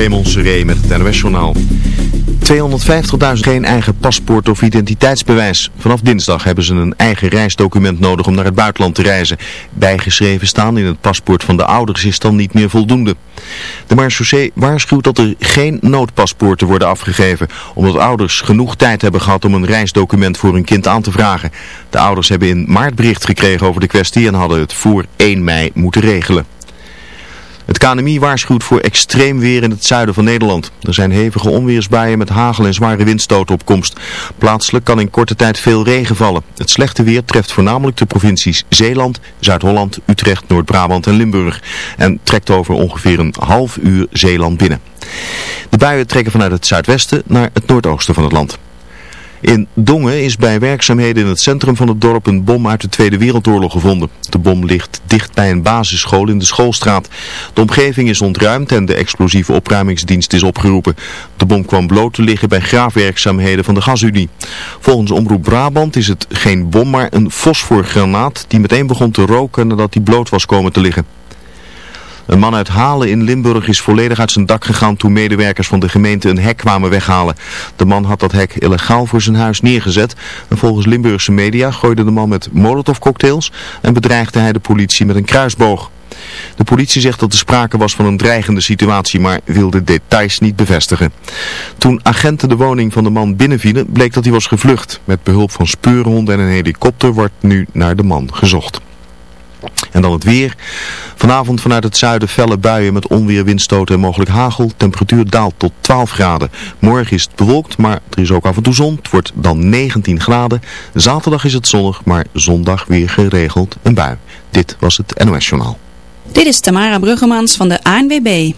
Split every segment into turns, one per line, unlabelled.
Raymond Seré met het NOS-journaal. 250.000 geen eigen paspoort of identiteitsbewijs. Vanaf dinsdag hebben ze een eigen reisdocument nodig om naar het buitenland te reizen. Bijgeschreven staan in het paspoort van de ouders is dan niet meer voldoende. De marechaussee waarschuwt dat er geen noodpaspoorten worden afgegeven, omdat ouders genoeg tijd hebben gehad om een reisdocument voor hun kind aan te vragen. De ouders hebben in maart bericht gekregen over de kwestie en hadden het voor 1 mei moeten regelen. Het KNMI waarschuwt voor extreem weer in het zuiden van Nederland. Er zijn hevige onweersbuien met hagel en zware windstoten op komst. Plaatselijk kan in korte tijd veel regen vallen. Het slechte weer treft voornamelijk de provincies Zeeland, Zuid-Holland, Utrecht, Noord-Brabant en Limburg. En trekt over ongeveer een half uur Zeeland binnen. De buien trekken vanuit het zuidwesten naar het noordoosten van het land. In Dongen is bij werkzaamheden in het centrum van het dorp een bom uit de Tweede Wereldoorlog gevonden. De bom ligt dicht bij een basisschool in de schoolstraat. De omgeving is ontruimd en de explosieve opruimingsdienst is opgeroepen. De bom kwam bloot te liggen bij graafwerkzaamheden van de gasunie. Volgens Omroep Brabant is het geen bom, maar een fosforgranaat die meteen begon te roken nadat hij bloot was komen te liggen. Een man uit Halen in Limburg is volledig uit zijn dak gegaan toen medewerkers van de gemeente een hek kwamen weghalen. De man had dat hek illegaal voor zijn huis neergezet en volgens Limburgse media gooide de man met molotovcocktails en bedreigde hij de politie met een kruisboog. De politie zegt dat er sprake was van een dreigende situatie, maar wilde details niet bevestigen. Toen agenten de woning van de man binnenvielen, bleek dat hij was gevlucht. Met behulp van speurhonden en een helikopter wordt nu naar de man gezocht. En dan het weer. Vanavond vanuit het zuiden felle buien met onweer, windstoten en mogelijk hagel. Temperatuur daalt tot 12 graden. Morgen is het bewolkt, maar er is ook af en toe zon. Het wordt dan 19 graden. Zaterdag is het zonnig, maar zondag weer geregeld een bui. Dit was het NOS Journaal.
Dit is Tamara Bruggemans van de ANWB.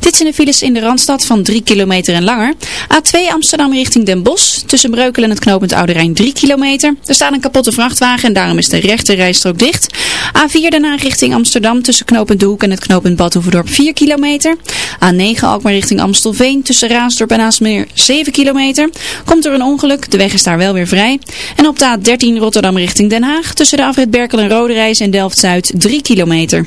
Dit zijn de files in de Randstad van 3 kilometer en langer. A2 Amsterdam richting Den Bosch. Tussen Breukelen en het knooppunt Oude Rijn 3 kilometer. Er staat een kapotte vrachtwagen en daarom is de rechte rijstrook dicht. A4 daarna richting Amsterdam tussen knooppunt De Hoek en het knooppunt Badhoevedorp 4 kilometer. A9 Alkmaar richting Amstelveen tussen Raasdorp en Aasmeer 7 kilometer. Komt er een ongeluk, de weg is daar wel weer vrij. En op de A13 Rotterdam richting Den Haag tussen de afrit Berkel en Rode Reis en Delft-Zuid 3 kilometer.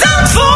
Zandvoort.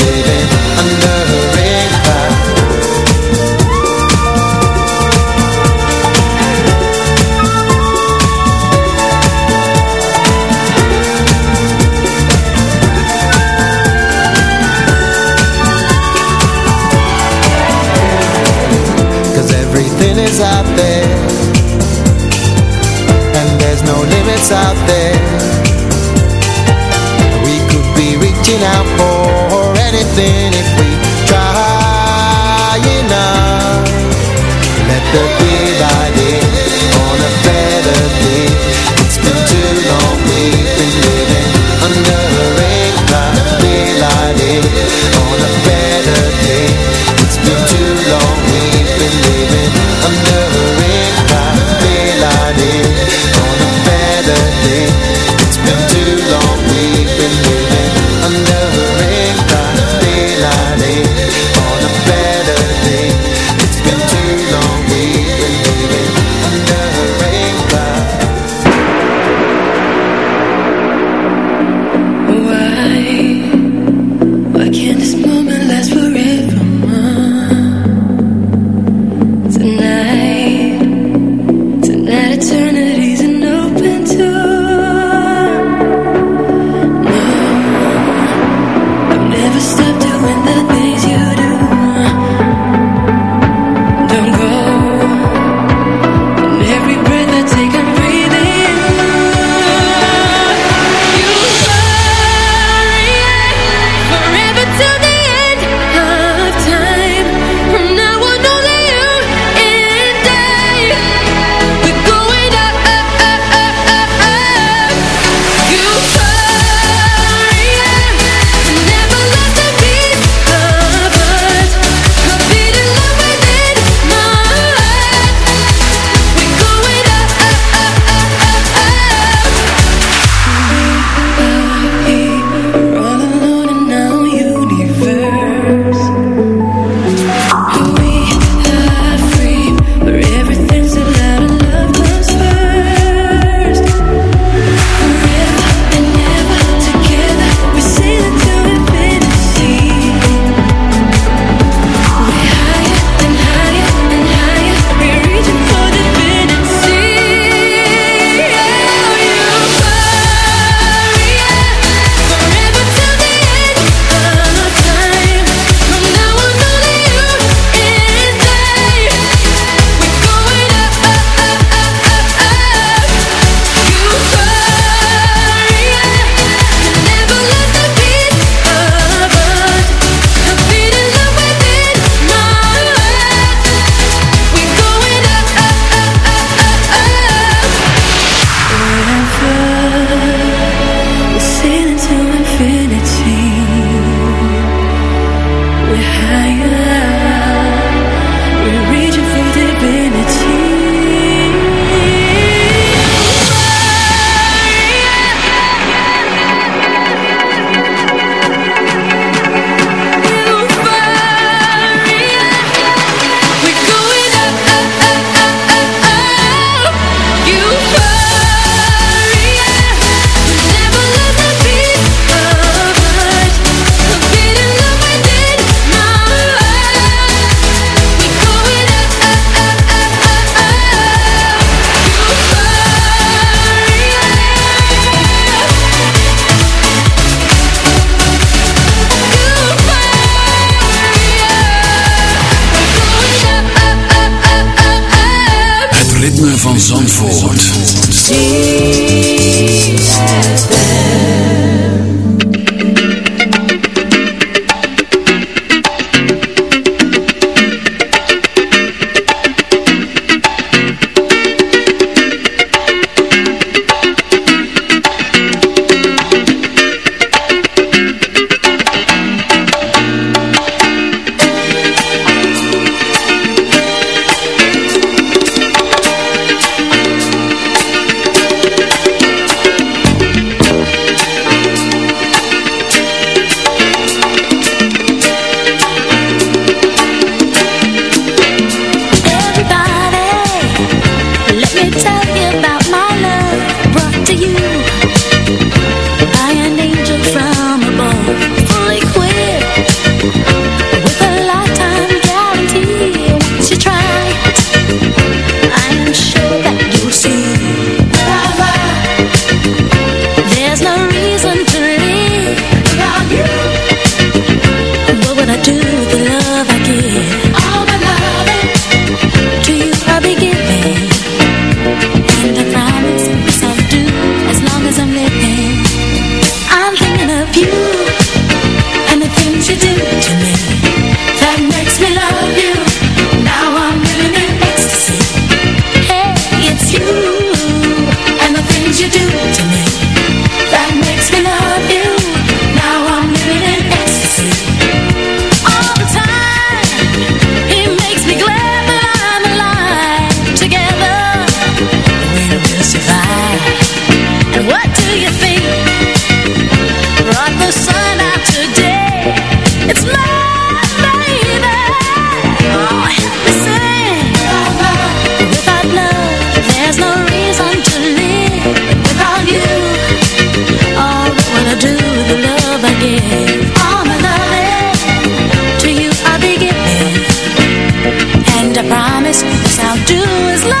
reaching out for anything if we try enough. Let the in on a better day
I'll do is love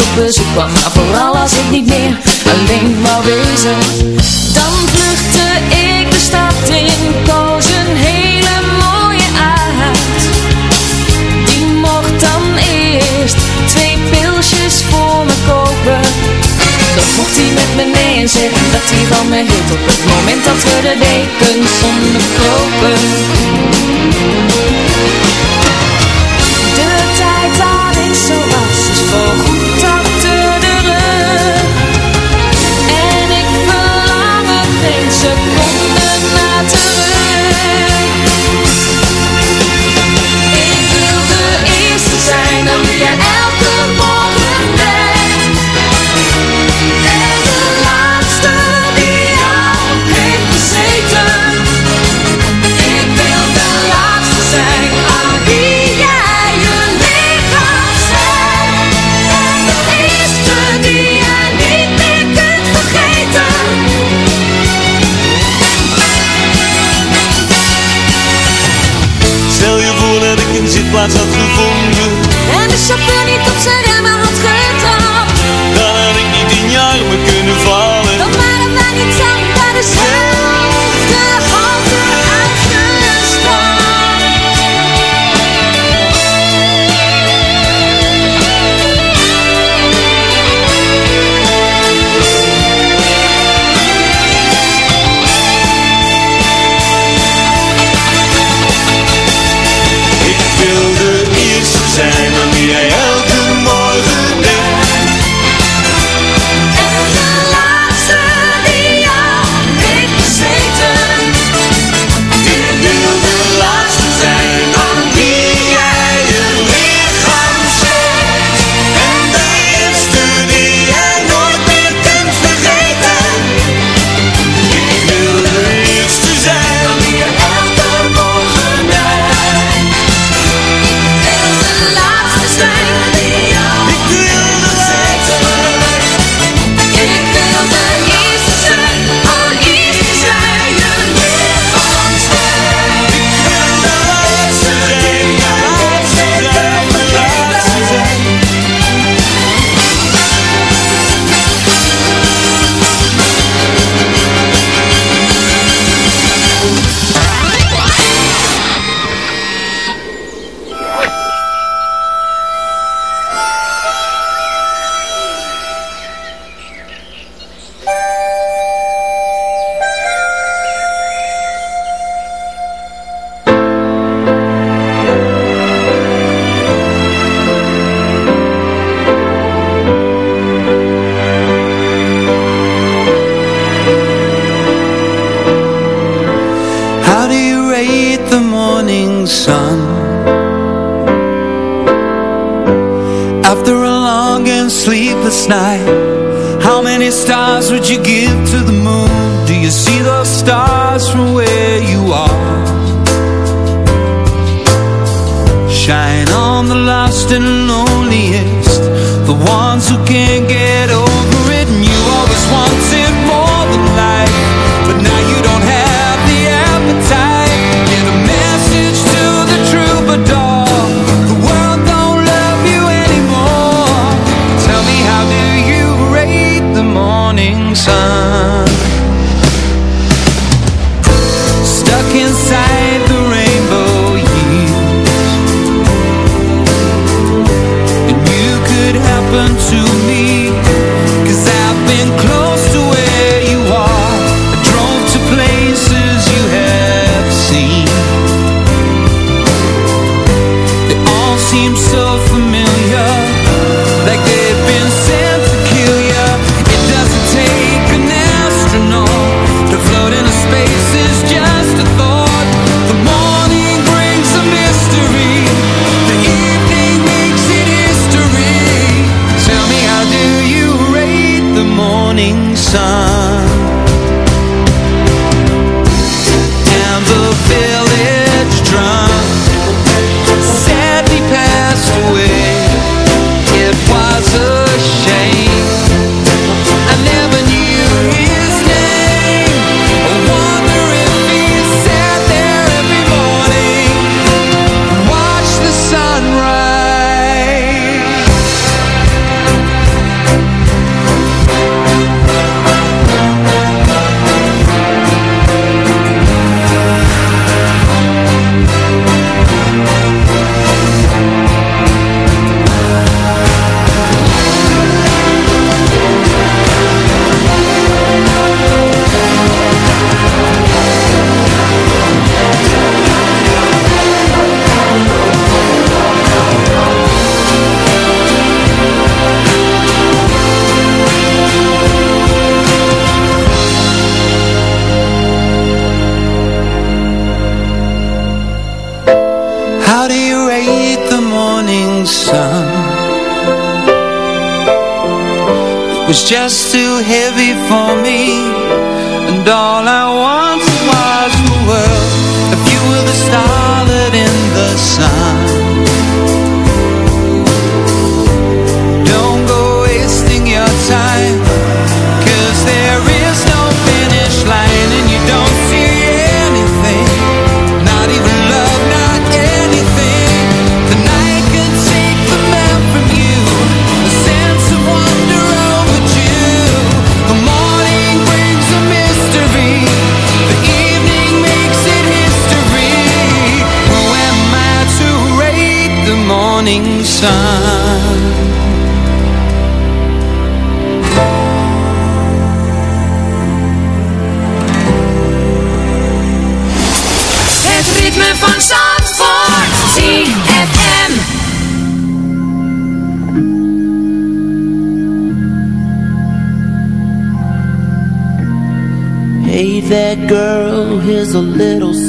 super super maar
the morning sun. time
Het ritme van Zandvoort. ZFM
Hey that girl, is a little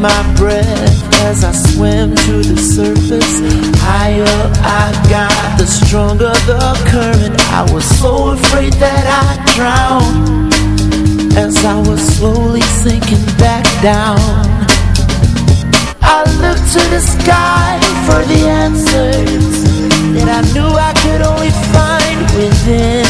my breath as I swim to the surface. Higher I got, the stronger the current. I was so afraid that I'd drown as I was slowly sinking back down. I looked to the sky for the answers that I knew I could only find within.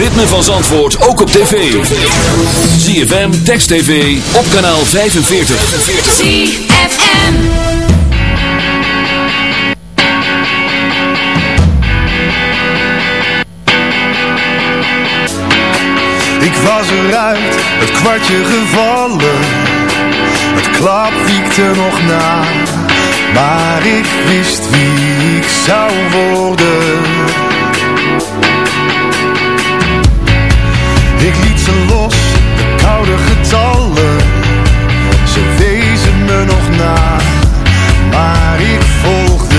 ritme van Zandvoort ook op tv. ZFM, Text TV, op kanaal 45.
ZFM.
Ik was eruit, het kwartje gevallen. Het klap wiekte nog na. Maar ik wist wie ik zou worden. Los, de koude getallen. Ze wezen me nog na. Maar ik volgde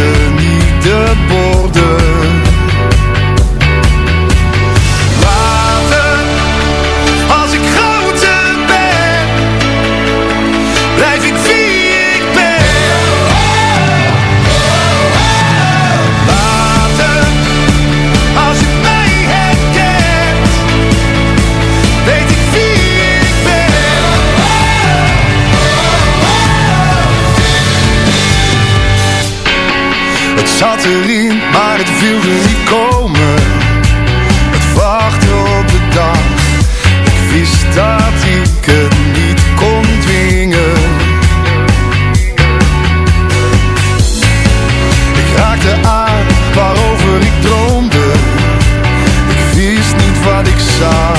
Maar het wilde niet komen. Het wachten op de dag. Ik wist dat ik het niet kon dwingen. Ik raakte aan waarover ik droomde. Ik wist niet wat ik zag,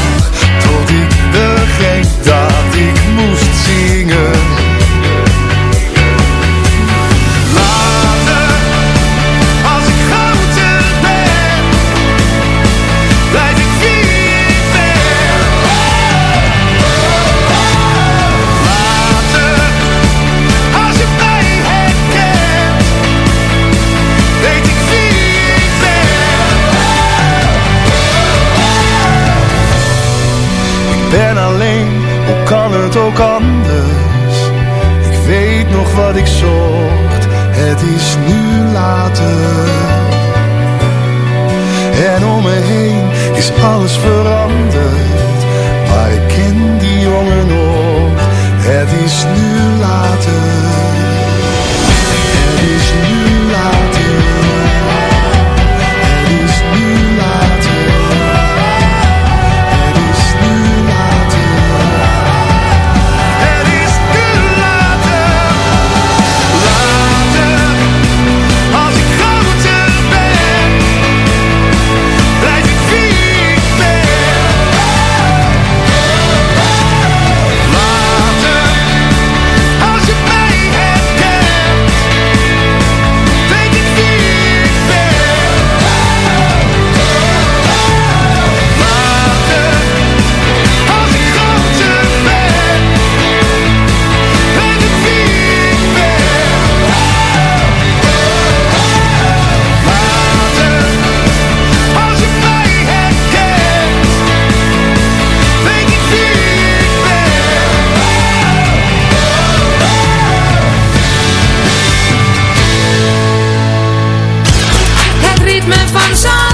ritme
van zon.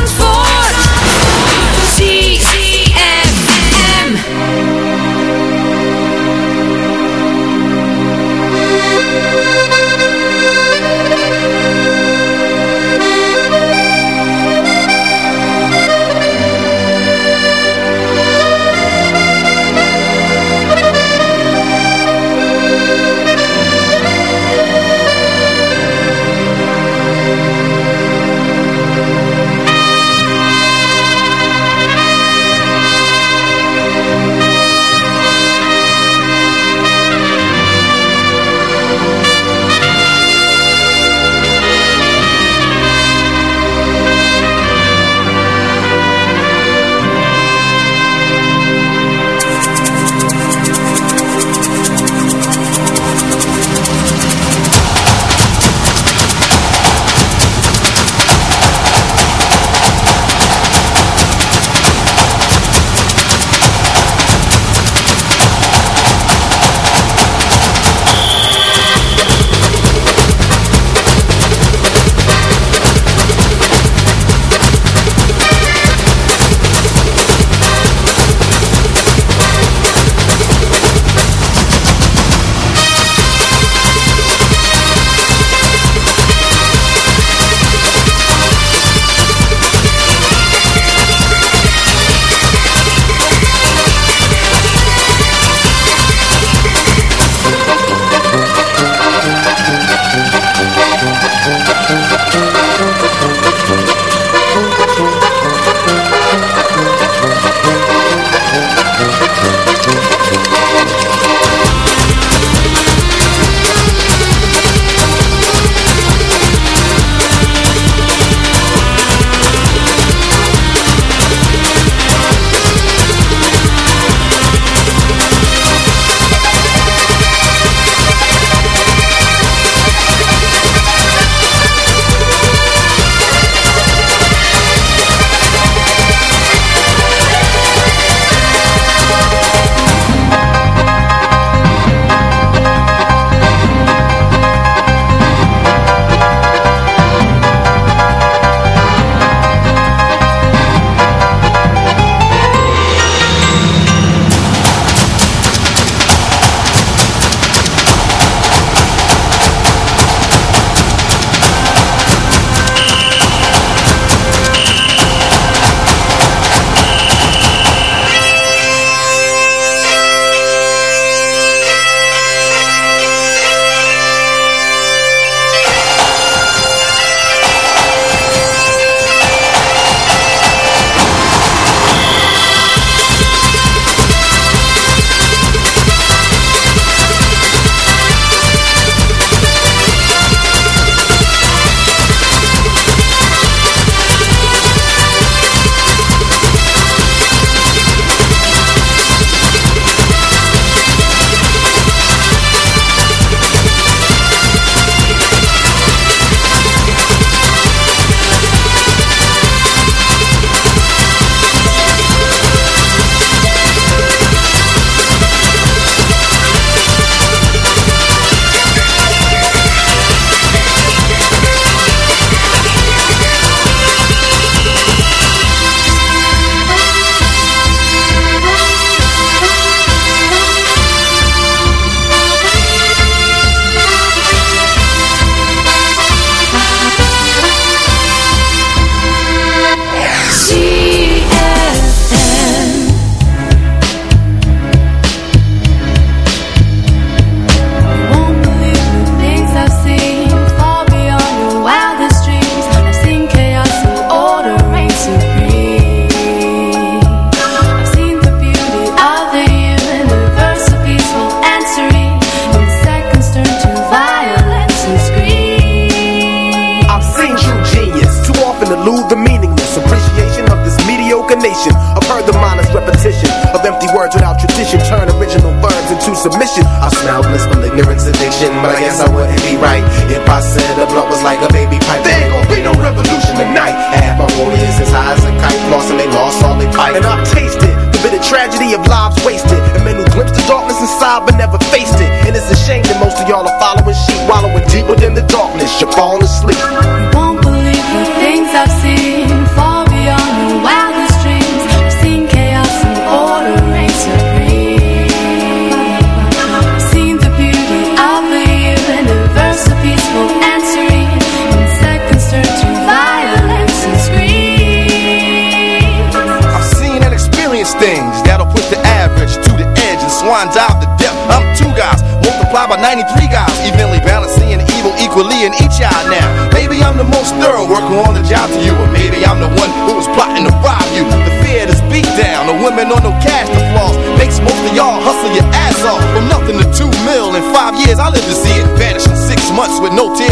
I
live to see it vanish in six months with no tears.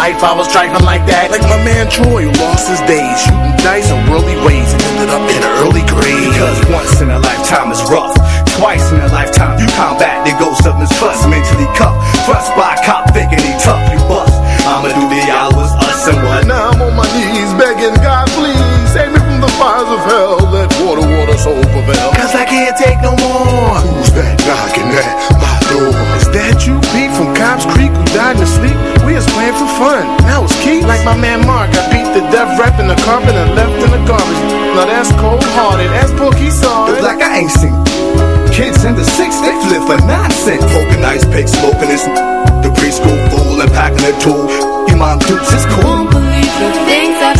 life, I was driving like that.
Like my man Troy, who lost his days, shooting dice in worldly ways and ended up in early grave.
Because once in a lifetime is rough, twice in a lifetime you combat the ghost of mistrust, mentally cuffed, thrust by
cops. my
man Mark. I beat the death rap in the carpet and left in the garbage. Now that's cold hearted, that's Pookie saw it.
like I ain't seen. Kids in the six, they flip for nonsense. Poking ice pick, smoking this. The preschool fool and packing a tool. You mom dudes is cool.
Won't believe the things I've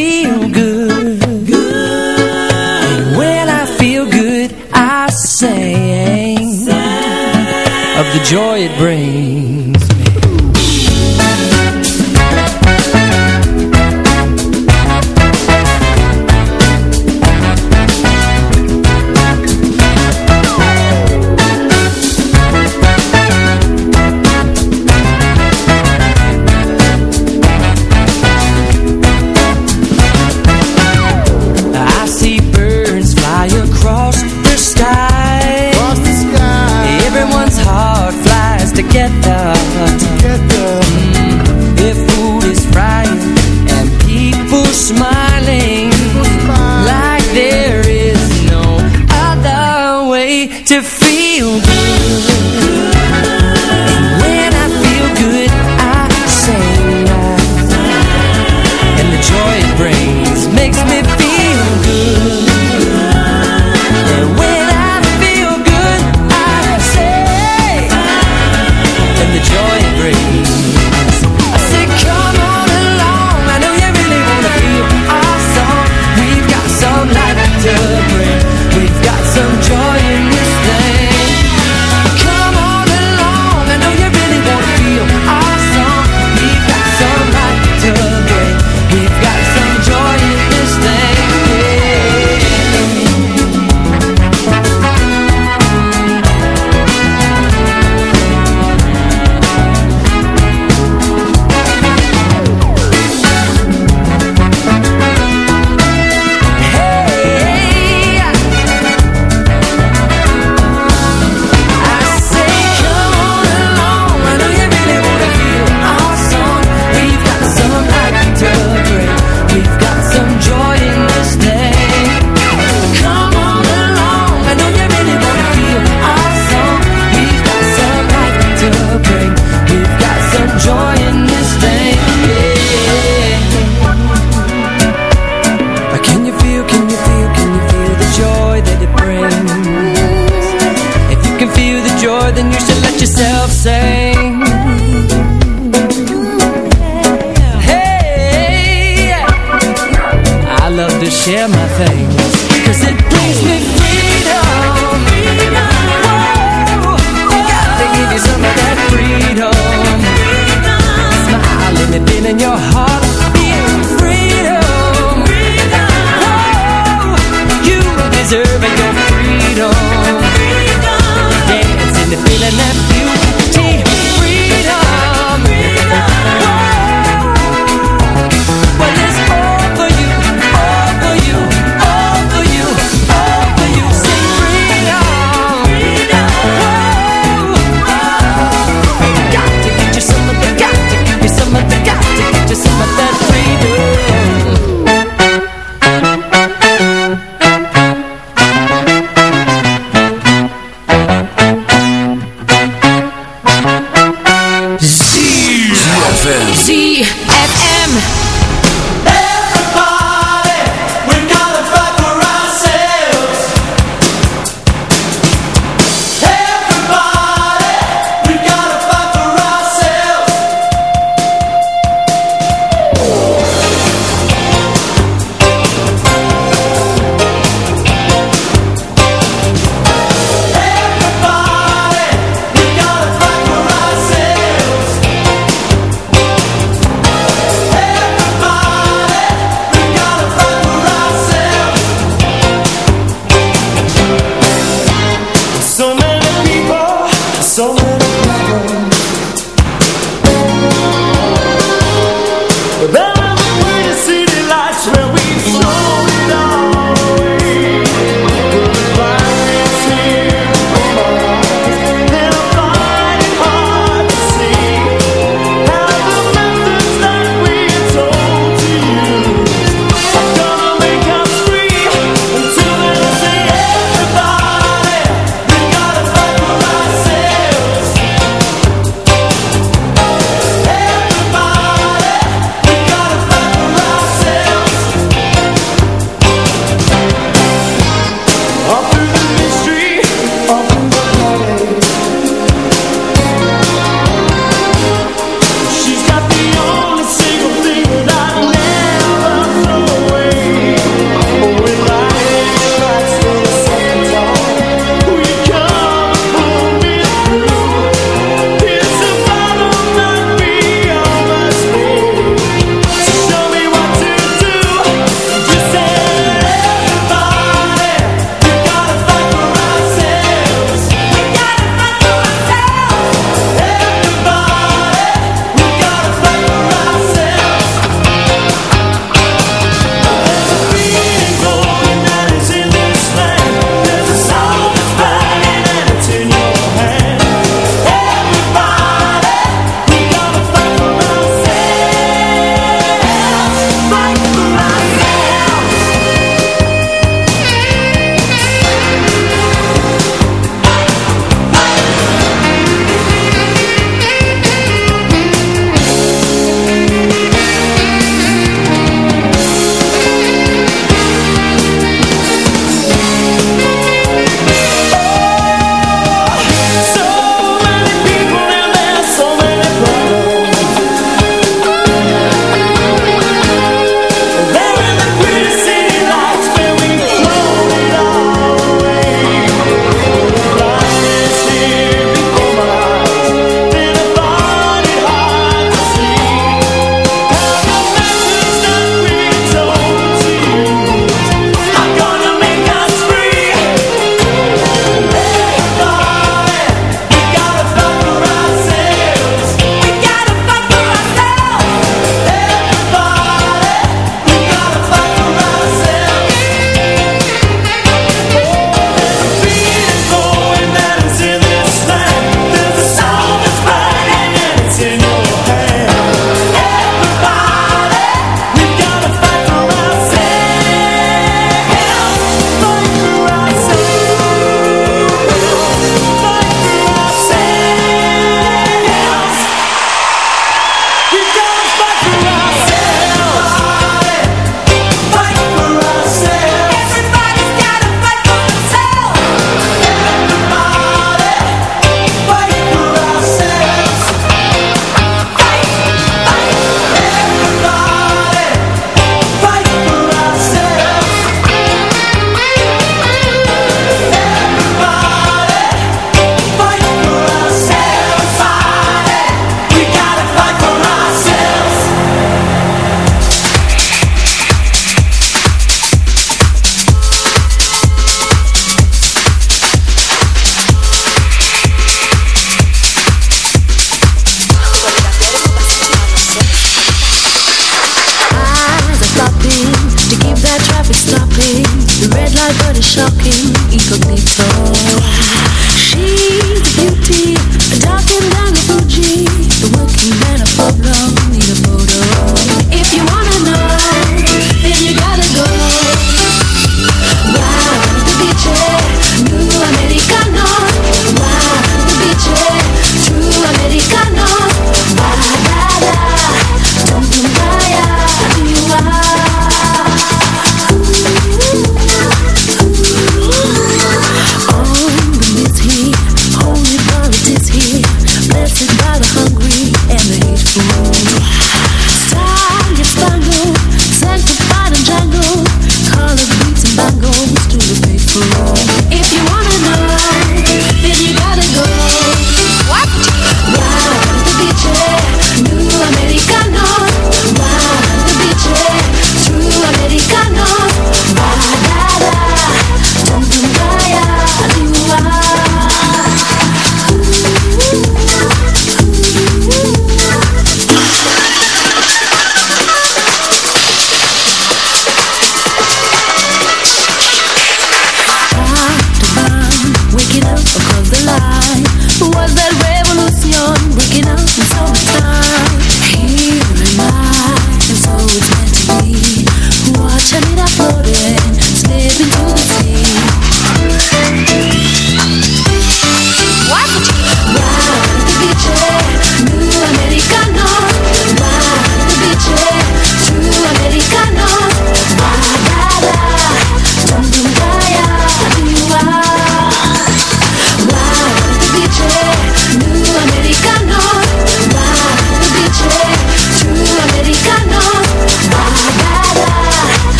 the joy it brings.